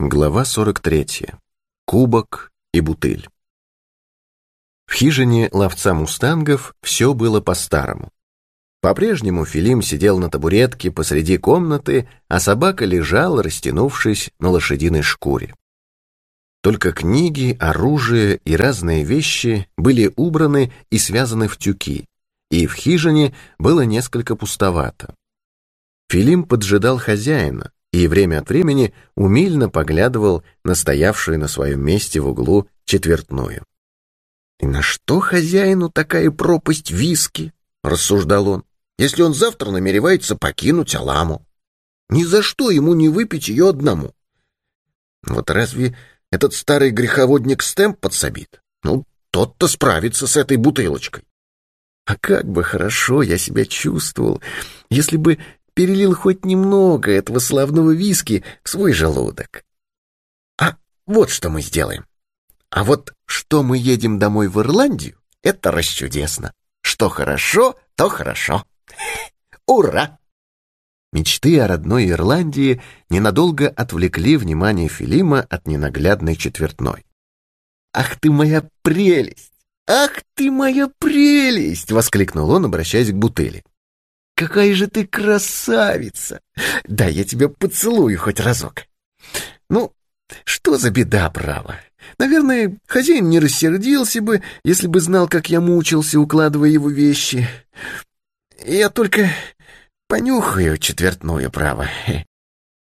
Глава 43. Кубок и бутыль. В хижине ловца мустангов все было по-старому. По-прежнему Филим сидел на табуретке посреди комнаты, а собака лежала, растянувшись на лошадиной шкуре. Только книги, оружие и разные вещи были убраны и связаны в тюки, и в хижине было несколько пустовато. Филим поджидал хозяина, и время от времени умильно поглядывал на стоявшую на своем месте в углу четвертную. «И на что хозяину такая пропасть виски?» — рассуждал он. «Если он завтра намеревается покинуть Аламу, ни за что ему не выпить ее одному. Вот разве этот старый греховодник Стэмп подсобит? Ну, тот-то справится с этой бутылочкой. А как бы хорошо я себя чувствовал, если бы перелил хоть немного этого славного виски в свой желудок. А вот что мы сделаем. А вот что мы едем домой в Ирландию, это расчудесно. Что хорошо, то хорошо. Ура! Мечты о родной Ирландии ненадолго отвлекли внимание Филима от ненаглядной четвертной. «Ах ты моя прелесть! Ах ты моя прелесть!» — воскликнул он, обращаясь к бутыли. Какая же ты красавица! Да, я тебя поцелую хоть разок. Ну, что за беда, право? Наверное, хозяин не рассердился бы, если бы знал, как я мучился, укладывая его вещи. Я только понюхаю четвертную, право.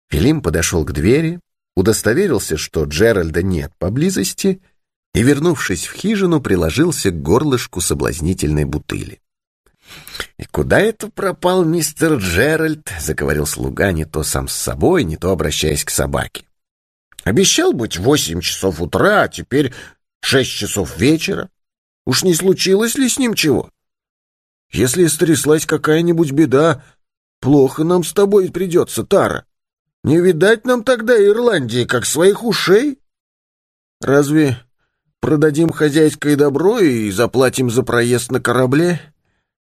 Филим подошел к двери, удостоверился, что Джеральда нет поблизости, и, вернувшись в хижину, приложился к горлышку соблазнительной бутыли. «И куда это пропал мистер Джеральд?» — заговорил слуга не то сам с собой, не то обращаясь к собаке. «Обещал быть восемь часов утра, а теперь шесть часов вечера. Уж не случилось ли с ним чего? Если стряслась какая-нибудь беда, плохо нам с тобой придется, Тара. Не видать нам тогда Ирландии, как своих ушей. Разве продадим хозяйское добро и заплатим за проезд на корабле?»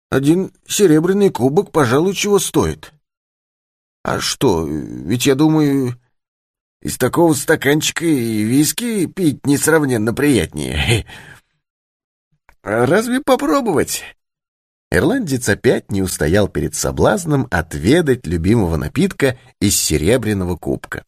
Один серебряный кубок, пожалуй, чего стоит. А что, ведь я думаю, из такого стаканчика и виски пить несравненно приятнее. Разве попробовать? Ирландец опять не устоял перед соблазном отведать любимого напитка из серебряного кубка.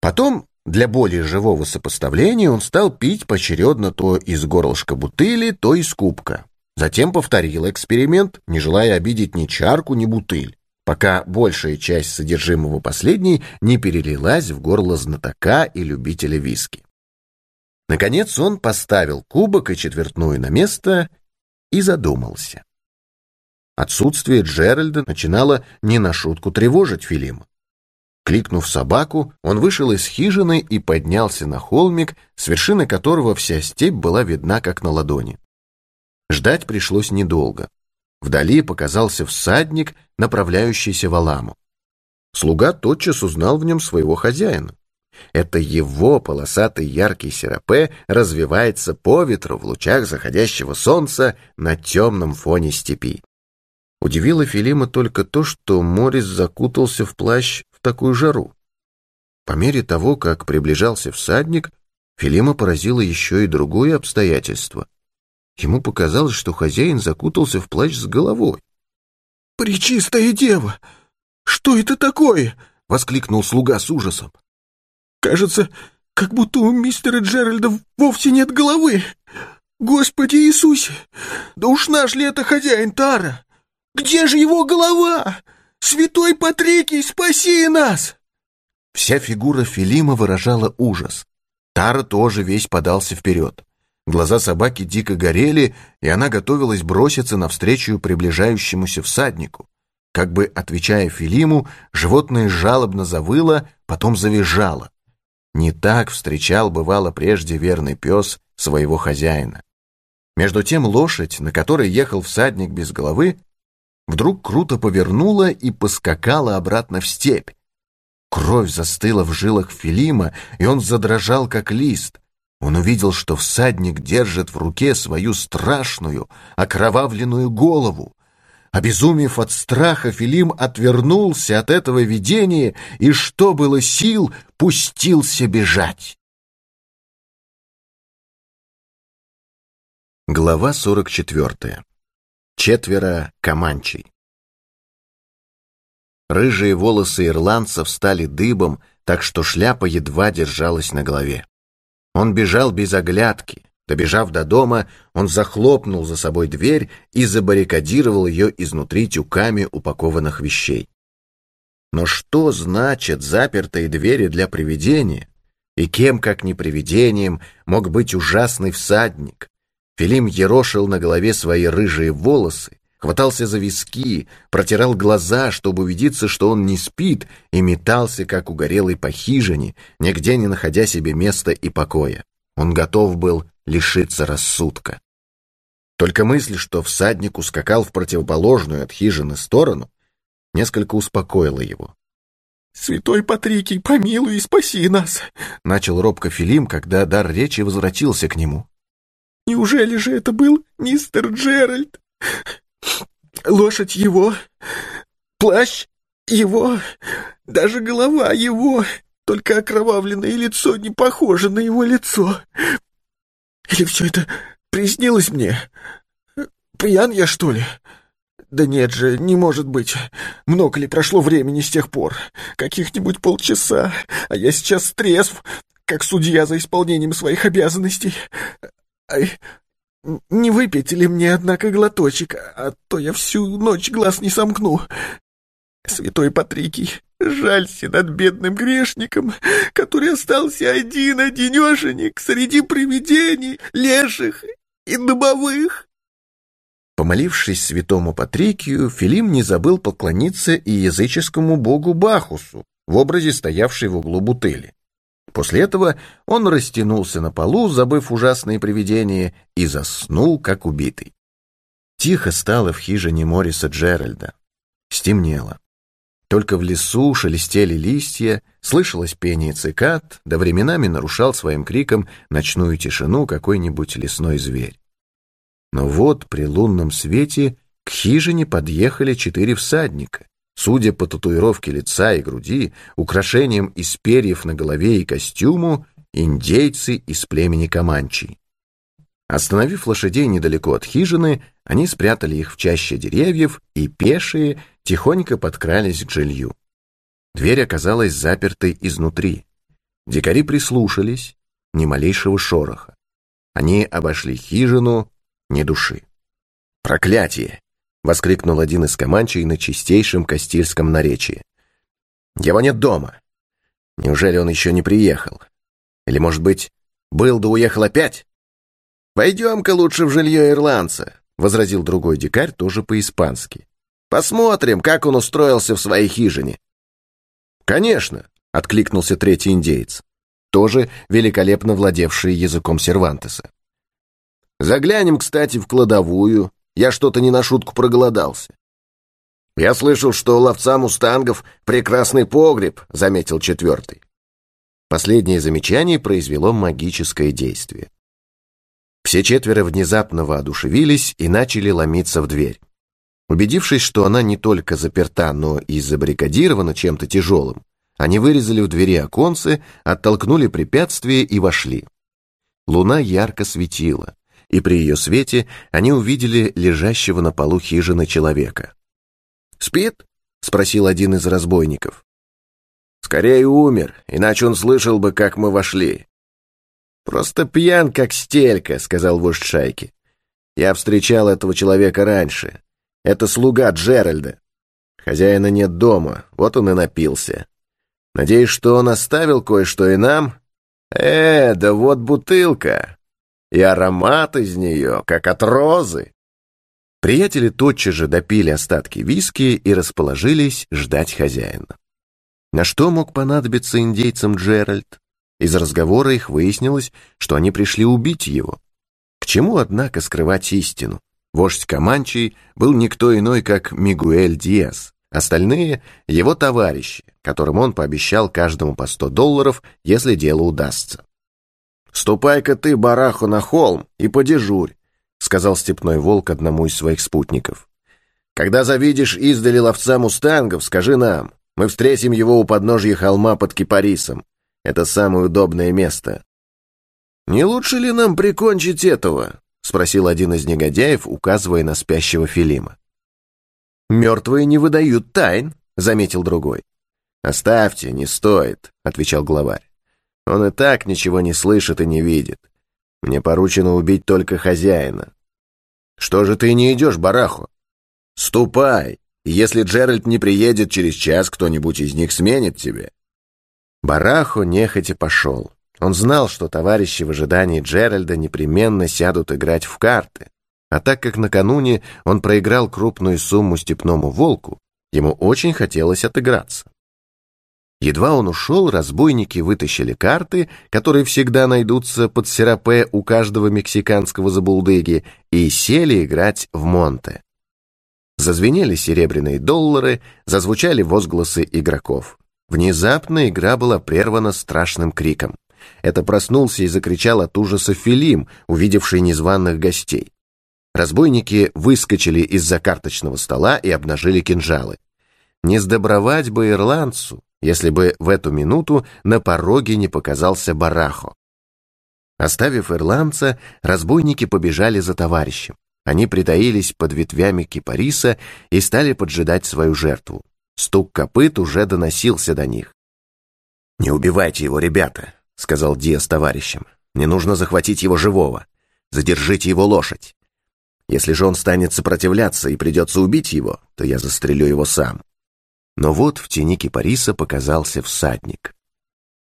Потом, для более живого сопоставления, он стал пить поочередно то из горлышка бутыли, то из кубка. Затем повторил эксперимент, не желая обидеть ни чарку, ни бутыль, пока большая часть содержимого последней не перелилась в горло знатока и любителя виски. Наконец он поставил кубок и четвертную на место и задумался. Отсутствие Джеральда начинало не на шутку тревожить Филима. Кликнув собаку, он вышел из хижины и поднялся на холмик, с вершины которого вся степь была видна как на ладони. Ждать пришлось недолго. Вдали показался всадник, направляющийся в Аламу. Слуга тотчас узнал в нем своего хозяина. Это его полосатый яркий серапе развивается по ветру в лучах заходящего солнца на темном фоне степи. Удивило Филима только то, что Морис закутался в плащ в такую жару. По мере того, как приближался всадник, Филима поразило еще и другое обстоятельство — Ему показалось, что хозяин закутался в плащ с головой. «Пречистая дева! Что это такое?» — воскликнул слуга с ужасом. «Кажется, как будто у мистера Джеральда вовсе нет головы. Господи Иисусе! Да уж наш ли это хозяин Тара? Где же его голова? Святой Патрикий, спаси нас!» Вся фигура Филима выражала ужас. Тара тоже весь подался вперед. Глаза собаки дико горели, и она готовилась броситься навстречу приближающемуся всаднику. Как бы отвечая Филиму, животное жалобно завыло, потом завизжало. Не так встречал, бывало, прежде верный пес своего хозяина. Между тем лошадь, на которой ехал всадник без головы, вдруг круто повернула и поскакала обратно в степь. Кровь застыла в жилах Филима, и он задрожал, как лист — он увидел, что всадник держит в руке свою страшную, окровавленную голову, Обезумев от страха, Филим отвернулся от этого видения и, что было сил, пустился бежать. Глава 44. Четверо команчей. Рыжие волосы ирландцев стали дыбом, так что шляпа едва держалась на голове. Он бежал без оглядки. Добежав до дома, он захлопнул за собой дверь и забаррикадировал ее изнутри тюками упакованных вещей. Но что значат запертые двери для привидения? И кем, как не привидением, мог быть ужасный всадник? Филим ерошил на голове свои рыжие волосы, хватался за виски, протирал глаза, чтобы убедиться, что он не спит, и метался, как угорелый по хижине, нигде не находя себе места и покоя. Он готов был лишиться рассудка. Только мысль, что всадник ускакал в противоположную от хижины сторону, несколько успокоила его. «Святой Патрикий, помилуй и спаси нас!» — начал робко Филим, когда дар речи возвратился к нему. «Неужели же это был мистер Джеральд? Лошадь его, плащ его, даже голова его, только окровавленное лицо не похоже на его лицо. Или все это приснилось мне? Пьян я, что ли? Да нет же, не может быть. Много ли прошло времени с тех пор? Каких-нибудь полчаса, а я сейчас трезв, как судья за исполнением своих обязанностей. Ай, не выпить ли мне, однако, глоточек, а то я всю ночь глаз не сомкну. Святой Патрикий, жалься над бедным грешником, который остался один-одинешенек среди привидений, леших и дубовых. Помолившись святому Патрикию, Филим не забыл поклониться и языческому богу Бахусу в образе стоявшей в углу бутыли. После этого он растянулся на полу, забыв ужасные привидения, и заснул, как убитый. Тихо стало в хижине Мориса Джеральда. Стемнело. Только в лесу шелестели листья, слышалось пение цикад, да временами нарушал своим криком ночную тишину какой-нибудь лесной зверь. Но вот при лунном свете к хижине подъехали четыре всадника. Судя по татуировке лица и груди, украшениям из перьев на голове и костюму, индейцы из племени Каманчи. Остановив лошадей недалеко от хижины, они спрятали их в чаще деревьев, и пешие тихонько подкрались к жилью. Дверь оказалась запертой изнутри. Дикари прислушались, ни малейшего шороха. Они обошли хижину, ни души. Проклятие! — воскликнул один из команчей на чистейшем кастильском наречии. «Его нет дома. Неужели он еще не приехал? Или, может быть, был да уехал опять?» «Пойдем-ка лучше в жилье ирландца», — возразил другой дикарь тоже по-испански. «Посмотрим, как он устроился в своей хижине». «Конечно», — откликнулся третий индеец, тоже великолепно владевший языком Сервантеса. «Заглянем, кстати, в кладовую, я что-то не на шутку проголодался. «Я слышал, что у ловца мустангов прекрасный погреб», — заметил четвертый. Последнее замечание произвело магическое действие. Все четверо внезапно воодушевились и начали ломиться в дверь. Убедившись, что она не только заперта, но и забаррикадирована чем-то тяжелым, они вырезали в двери оконцы, оттолкнули препятствие и вошли. Луна ярко светила и при ее свете они увидели лежащего на полу хижины человека. «Спит?» — спросил один из разбойников. «Скорее умер, иначе он слышал бы, как мы вошли». «Просто пьян, как стелька», — сказал вождь шайки. «Я встречал этого человека раньше. Это слуга Джеральда. Хозяина нет дома, вот он и напился. Надеюсь, что он оставил кое-что и нам? Э, да вот бутылка и аромат из нее, как от розы. Приятели тотчас же допили остатки виски и расположились ждать хозяина. На что мог понадобиться индейцам Джеральд? Из разговора их выяснилось, что они пришли убить его. К чему, однако, скрывать истину? Вождь Каманчи был никто иной, как Мигуэль Диас. Остальные — его товарищи, которым он пообещал каждому по сто долларов, если дело удастся. «Ступай-ка ты, бараху, на холм и подежурь», — сказал степной волк одному из своих спутников. Когда завидишь издали ловца мустангов, скажи нам. Мы встретим его у подножья холма под кипарисом. Это самое удобное место». «Не лучше ли нам прикончить этого?» — спросил один из негодяев, указывая на спящего Филима. «Мертвые не выдают тайн», — заметил другой. «Оставьте, не стоит», — отвечал главарь. «Он и так ничего не слышит и не видит. Мне поручено убить только хозяина». «Что же ты не идешь, бараху?» «Ступай, если Джеральд не приедет через час, кто-нибудь из них сменит тебе». Барахо нехотя пошел. Он знал, что товарищи в ожидании Джеральда непременно сядут играть в карты. А так как накануне он проиграл крупную сумму степному волку, ему очень хотелось отыграться. Едва он ушел, разбойники вытащили карты, которые всегда найдутся под серапе у каждого мексиканского забулдыги, и сели играть в Монте. Зазвенели серебряные доллары, зазвучали возгласы игроков. Внезапно игра была прервана страшным криком. Это проснулся и закричал от ужаса Филим, увидевший незваных гостей. Разбойники выскочили из-за карточного стола и обнажили кинжалы. Не сдобровать бы ирландцу, если бы в эту минуту на пороге не показался Барахо. Оставив ирландца, разбойники побежали за товарищем. Они притаились под ветвями кипариса и стали поджидать свою жертву. Стук копыт уже доносился до них. «Не убивайте его, ребята», — сказал Диас товарищам. «Мне нужно захватить его живого. Задержите его лошадь. Если же он станет сопротивляться и придется убить его, то я застрелю его сам. Но вот в тени кипариса показался всадник.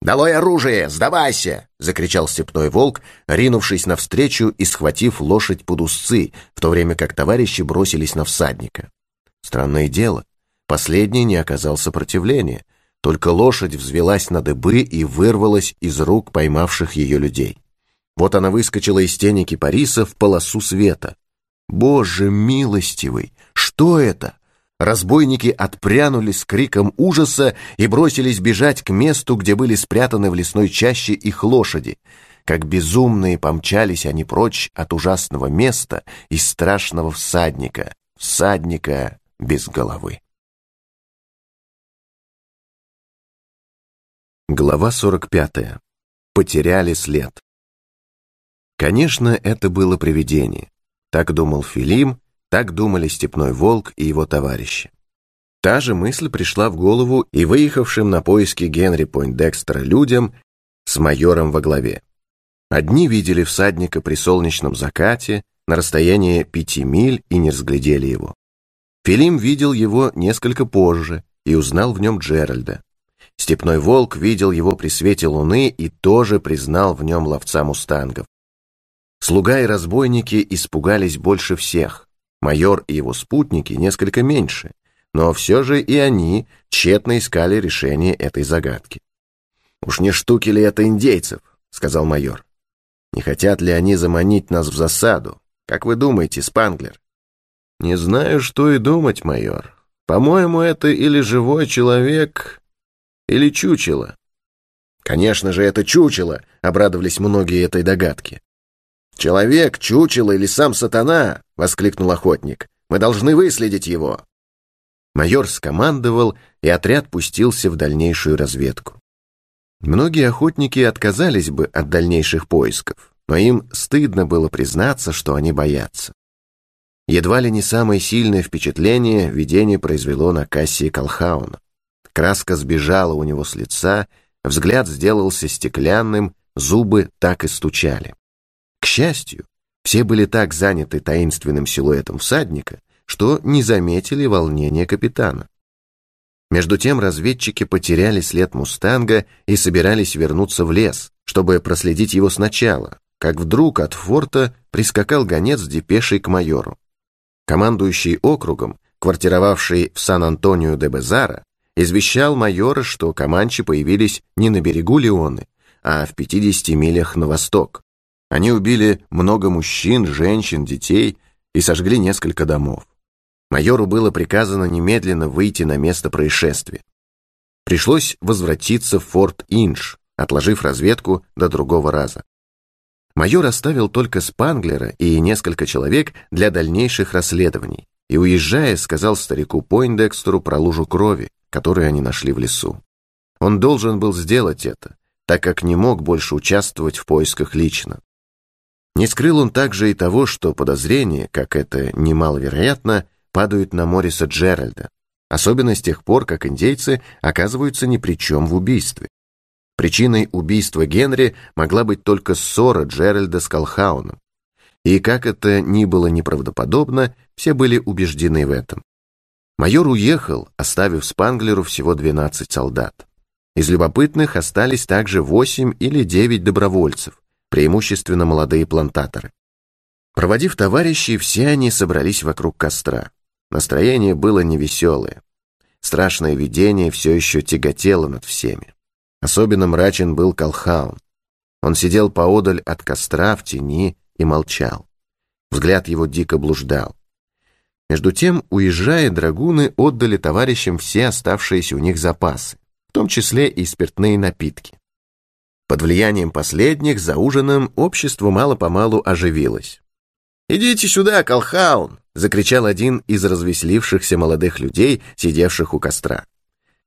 «Долой оружие! Сдавайся!» — закричал степной волк, ринувшись навстречу и схватив лошадь под узцы, в то время как товарищи бросились на всадника. Странное дело, последний не оказал сопротивления, только лошадь взвелась на дыбы и вырвалась из рук поймавших ее людей. Вот она выскочила из тени кипариса в полосу света. «Боже милостивый! Что это?» Разбойники отпрянули с криком ужаса и бросились бежать к месту, где были спрятаны в лесной чаще их лошади. Как безумные помчались они прочь от ужасного места и страшного всадника, всадника без головы. Глава 45. Потеряли след. Конечно, это было привидение. Так думал Филим, так думали Степной Волк и его товарищи. Та же мысль пришла в голову и выехавшим на поиски Генри Пойндекстера людям с майором во главе. Одни видели всадника при солнечном закате на расстоянии пяти миль и не разглядели его. Филим видел его несколько позже и узнал в нем Джеральда. Степной волк видел его при свете луны и тоже признал в нем ловца мустангов. Слуга и разбойники испугались больше всех. Майор и его спутники несколько меньше, но все же и они тщетно искали решение этой загадки. «Уж не штуки ли это индейцев?» — сказал майор. «Не хотят ли они заманить нас в засаду? Как вы думаете, Спанглер?» «Не знаю, что и думать, майор. По-моему, это или живой человек, или чучело». «Конечно же, это чучело!» — обрадовались многие этой догадке. «Человек, чучело или сам сатана!» — воскликнул охотник. «Мы должны выследить его!» Майор скомандовал, и отряд пустился в дальнейшую разведку. Многие охотники отказались бы от дальнейших поисков, но им стыдно было признаться, что они боятся. Едва ли не самое сильное впечатление видение произвело на Кассии Колхауна. Краска сбежала у него с лица, взгляд сделался стеклянным, зубы так и стучали. Счастью, все были так заняты таинственным силуэтом всадника, что не заметили волнения капитана. Между тем разведчики потеряли след «Мустанга» и собирались вернуться в лес, чтобы проследить его сначала, как вдруг от форта прискакал гонец с депешей к майору. Командующий округом, квартировавший в Сан-Антонио де Безара, извещал майора, что команчи появились не на берегу Леоны, а в 50 милях на восток. Они убили много мужчин, женщин, детей и сожгли несколько домов. Майору было приказано немедленно выйти на место происшествия. Пришлось возвратиться в форт Инш, отложив разведку до другого раза. Майор оставил только Спанглера и несколько человек для дальнейших расследований, и, уезжая, сказал старику Пойндекстеру про лужу крови, которую они нашли в лесу. Он должен был сделать это, так как не мог больше участвовать в поисках лично. Не скрыл он также и того, что подозрения, как это немаловероятно, падают на Мориса Джеральда, особенно с тех пор, как индейцы оказываются ни при чем в убийстве. Причиной убийства Генри могла быть только ссора Джеральда с Колхауном. И как это ни было неправдоподобно, все были убеждены в этом. Майор уехал, оставив Спанглеру всего 12 солдат. Из любопытных остались также 8 или 9 добровольцев, преимущественно молодые плантаторы. Проводив товарищей, все они собрались вокруг костра. Настроение было невеселое. Страшное видение все еще тяготело над всеми. Особенно мрачен был Колхаун. Он сидел поодаль от костра в тени и молчал. Взгляд его дико блуждал. Между тем, уезжая, драгуны отдали товарищам все оставшиеся у них запасы, в том числе и спиртные напитки. Под влиянием последних за ужином общество мало-помалу оживилось. «Идите сюда, Колхаун!» — закричал один из развеселившихся молодых людей, сидевших у костра.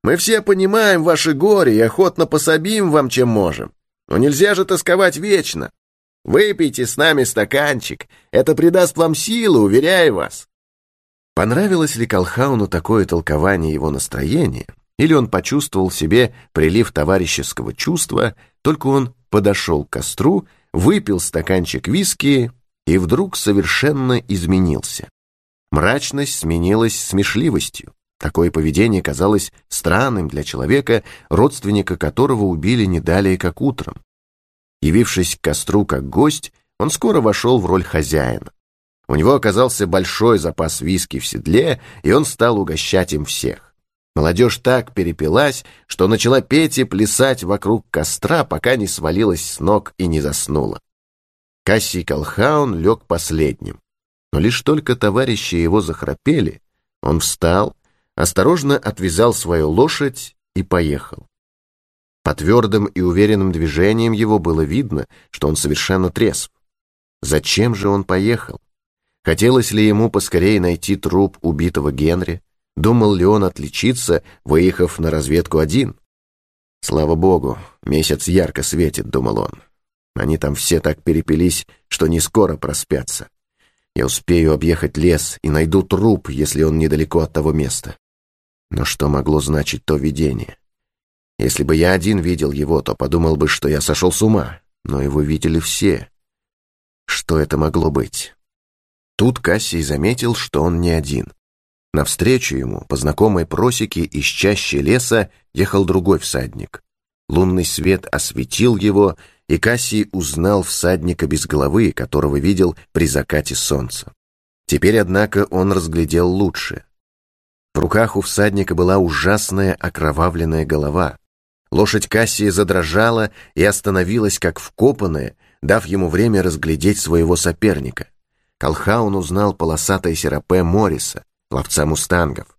«Мы все понимаем ваше горе и охотно пособим вам, чем можем. Но нельзя же тосковать вечно. Выпейте с нами стаканчик, это придаст вам силы, уверяю вас». Понравилось ли Колхауну такое толкование его настроения, или он почувствовал в себе прилив товарищеского чувства, только он подошел к костру, выпил стаканчик виски и вдруг совершенно изменился. Мрачность сменилась смешливостью. Такое поведение казалось странным для человека, родственника которого убили не далее, как утром. Явившись к костру как гость, он скоро вошел в роль хозяина. У него оказался большой запас виски в седле, и он стал угощать им всех. Молодежь так перепилась, что начала петь и плясать вокруг костра, пока не свалилась с ног и не заснула. Кассий Колхаун лег последним. Но лишь только товарищи его захрапели, он встал, осторожно отвязал свою лошадь и поехал. По твердым и уверенным движениям его было видно, что он совершенно трезв. Зачем же он поехал? Хотелось ли ему поскорее найти труп убитого Генри? Думал ли он отличиться, выехав на разведку один? Слава богу, месяц ярко светит, думал он. Они там все так перепились, что не скоро проспятся. Я успею объехать лес и найду труп, если он недалеко от того места. Но что могло значить то видение? Если бы я один видел его, то подумал бы, что я сошел с ума, но его видели все. Что это могло быть? Тут Кассий заметил, что он не один. Навстречу ему, по знакомой просеке из чаще леса, ехал другой всадник. Лунный свет осветил его, и Кассий узнал всадника без головы, которого видел при закате солнца. Теперь, однако, он разглядел лучше. В руках у всадника была ужасная окровавленная голова. Лошадь Кассии задрожала и остановилась, как вкопанная, дав ему время разглядеть своего соперника. Колхаун узнал полосатое серапе Морриса, ловца мустангов.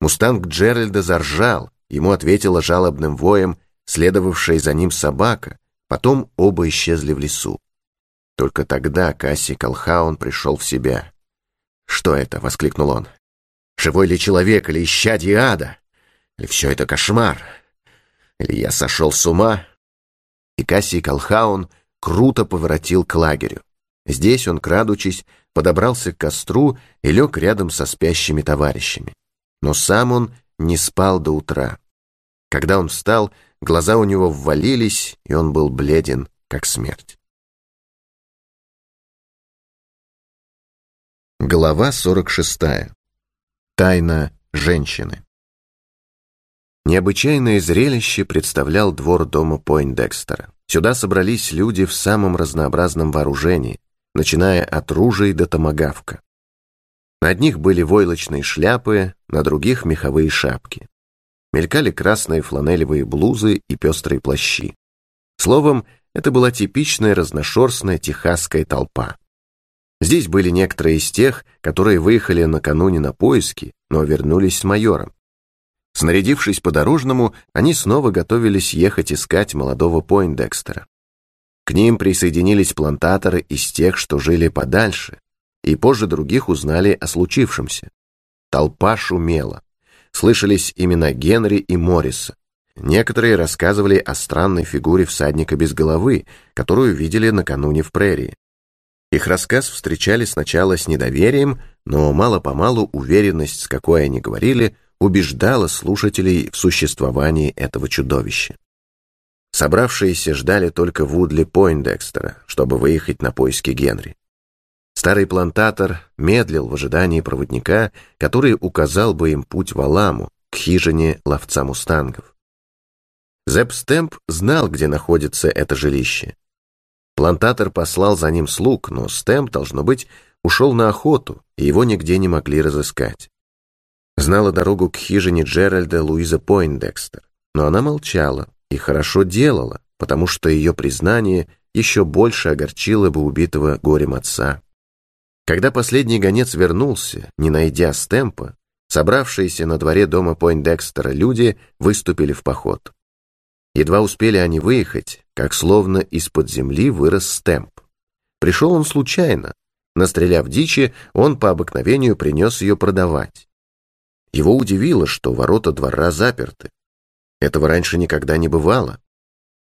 Мустанг Джеральда заржал, ему ответила жалобным воем следовавшая за ним собака, потом оба исчезли в лесу. Только тогда Касси Колхаун пришел в себя. «Что это?» — воскликнул он. «Живой ли человек или исчадье ада? Или все это кошмар? Или я сошел с ума?» И Касси Колхаун круто поворотил к лагерю. Здесь он, крадучись, подобрался к костру и лег рядом со спящими товарищами. Но сам он не спал до утра. Когда он встал, глаза у него ввалились, и он был бледен, как смерть. Глава 46. Тайна женщины. Необычайное зрелище представлял двор дома Пойндекстера. Сюда собрались люди в самом разнообразном вооружении, начиная от ружей до томагавка. На одних были войлочные шляпы, на других — меховые шапки. Мелькали красные фланелевые блузы и пестрые плащи. Словом, это была типичная разношерстная техасская толпа. Здесь были некоторые из тех, которые выехали накануне на поиски, но вернулись с майором. Снарядившись по-дорожному, они снова готовились ехать искать молодого Пойндекстера. К ним присоединились плантаторы из тех, что жили подальше, и позже других узнали о случившемся. Толпа шумела. Слышались имена Генри и Морриса. Некоторые рассказывали о странной фигуре всадника без головы, которую видели накануне в прерии. Их рассказ встречали сначала с недоверием, но мало-помалу уверенность, с какой они говорили, убеждала слушателей в существовании этого чудовища. Собравшиеся ждали только Вудли Пойндекстера, чтобы выехать на поиски Генри. Старый плантатор медлил в ожидании проводника, который указал бы им путь в Аламу, к хижине ловца мустангов. Зепп Стэмп знал, где находится это жилище. Плантатор послал за ним слуг, но Стэмп, должно быть, ушел на охоту, и его нигде не могли разыскать. Знала дорогу к хижине Джеральда Луиза Пойндекстер, но она молчала и хорошо делала, потому что ее признание еще больше огорчило бы убитого горем отца. Когда последний гонец вернулся, не найдя Стэмпа, собравшиеся на дворе дома Пойндекстера люди выступили в поход. Едва успели они выехать, как словно из-под земли вырос стемп. Пришел он случайно. Настреляв дичи, он по обыкновению принес ее продавать. Его удивило, что ворота двора заперты. Этого раньше никогда не бывало.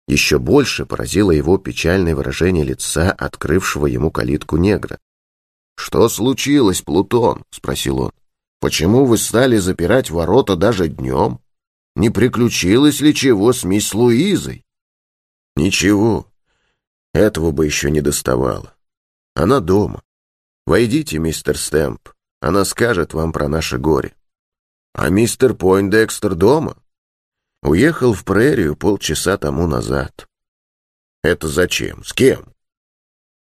Еще больше поразило его печальное выражение лица, открывшего ему калитку негра. «Что случилось, Плутон?» — спросил он. «Почему вы стали запирать ворота даже днем?» Не приключилось ли чего с мисс Луизой? Ничего. Этого бы еще не доставало. Она дома. Войдите, мистер Стэмп. Она скажет вам про наше горе. А мистер Пойндекстер дома? Уехал в прерию полчаса тому назад. Это зачем? С кем?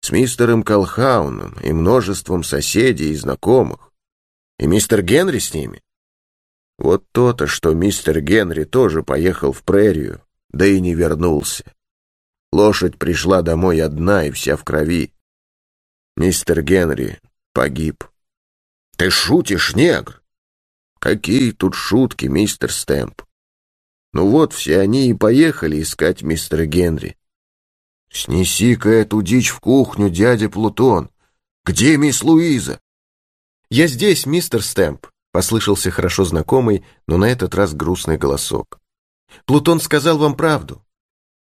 С мистером Колхауном и множеством соседей и знакомых. И мистер Генри с ними? Вот то-то, что мистер Генри тоже поехал в прерию, да и не вернулся. Лошадь пришла домой одна и вся в крови. Мистер Генри погиб. Ты шутишь, негр? Какие тут шутки, мистер Стэмп? Ну вот, все они и поехали искать мистера Генри. Снеси-ка эту дичь в кухню, дядя Плутон. Где мисс Луиза? Я здесь, мистер Стэмп. Послышался хорошо знакомый, но на этот раз грустный голосок. «Плутон сказал вам правду.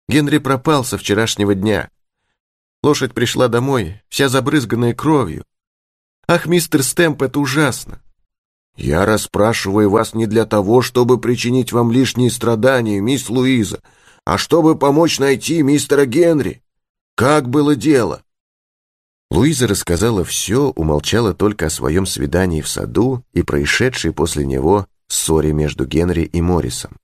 Генри пропал со вчерашнего дня. Лошадь пришла домой, вся забрызганная кровью. Ах, мистер Стэмп, это ужасно!» «Я расспрашиваю вас не для того, чтобы причинить вам лишние страдания, мисс Луиза, а чтобы помочь найти мистера Генри. Как было дело?» Луиза рассказала все, умолчала только о своем свидании в саду и происшедшей после него ссоре между Генри и Моррисом.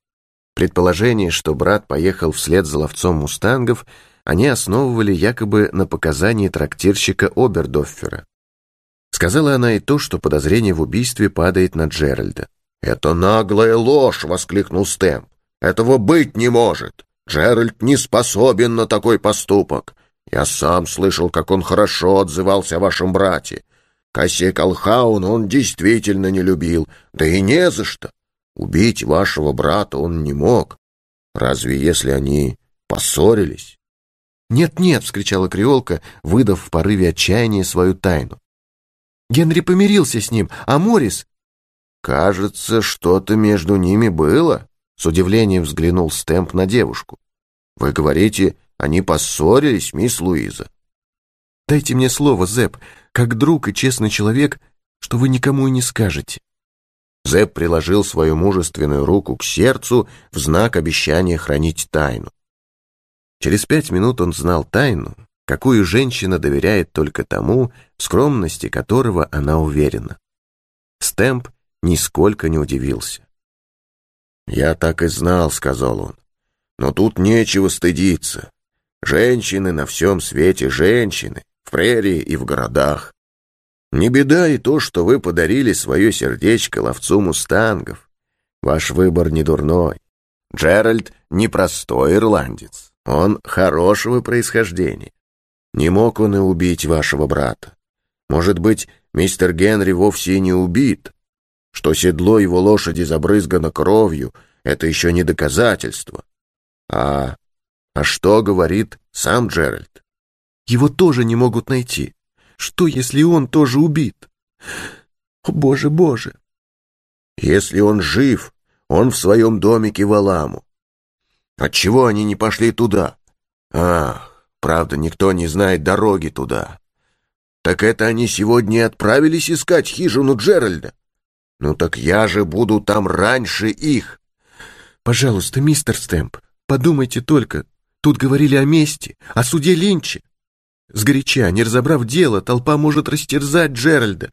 Предположение, что брат поехал вслед за ловцом мустангов, они основывали якобы на показании трактирщика Обердоффера. Сказала она и то, что подозрение в убийстве падает на Джеральда. «Это наглая ложь!» — воскликнул Стэм. «Этого быть не может! Джеральд не способен на такой поступок! Я сам слышал, как он хорошо отзывался о вашем брате. Кассе Колхаун он действительно не любил, да и не за что. Убить вашего брата он не мог. Разве если они поссорились? «Нет-нет!» — вскричала креолка, выдав в порыве отчаяния свою тайну. «Генри помирился с ним, а Морис...» «Кажется, что-то между ними было», — с удивлением взглянул Стэмп на девушку. «Вы говорите, они поссорились, мисс Луиза. Дайте мне слово, Зэп, как друг и честный человек, что вы никому и не скажете. Зэп приложил свою мужественную руку к сердцу в знак обещания хранить тайну. Через пять минут он знал тайну, какую женщина доверяет только тому, скромности которого она уверена. Стэмп нисколько не удивился. «Я так и знал», — сказал он. «Но тут нечего стыдиться. Женщины на всем свете женщины, в прерии и в городах. Не беда и то, что вы подарили свое сердечко ловцу мустангов. Ваш выбор не дурной. Джеральд не простой ирландец. Он хорошего происхождения. Не мог он и убить вашего брата. Может быть, мистер Генри вовсе и не убит. Что седло его лошади забрызгано кровью, это еще не доказательство. А а что говорит сам Джеральд? Его тоже не могут найти. Что, если он тоже убит? О, боже, боже! Если он жив, он в своем домике в Аламу. Отчего они не пошли туда? Ах, правда, никто не знает дороги туда. Так это они сегодня отправились искать хижину Джеральда? Ну так я же буду там раньше их. Пожалуйста, мистер Стэмп, подумайте только. Тут говорили о мести, о суде Линче. Сгоряча, не разобрав дело, толпа может растерзать Джеральда.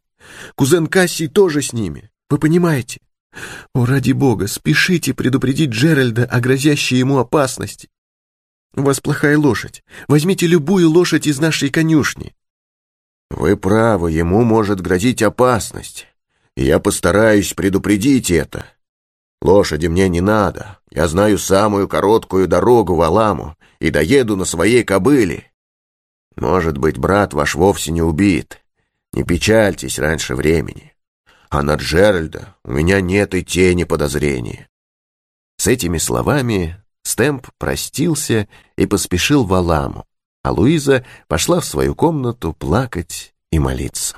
Кузен Кассий тоже с ними. Вы понимаете? О, ради бога, спешите предупредить Джеральда о грозящей ему опасности. У вас плохая лошадь. Возьмите любую лошадь из нашей конюшни. Вы правы, ему может грозить опасность. Я постараюсь предупредить это. Лошади мне не надо. Я знаю самую короткую дорогу в Аламу и доеду на своей кобыле. Может быть, брат ваш вовсе не убит. Не печальтесь раньше времени. А на Джеральда у меня нет и тени подозрения. С этими словами Стэмп простился и поспешил в Аламу, а Луиза пошла в свою комнату плакать и молиться.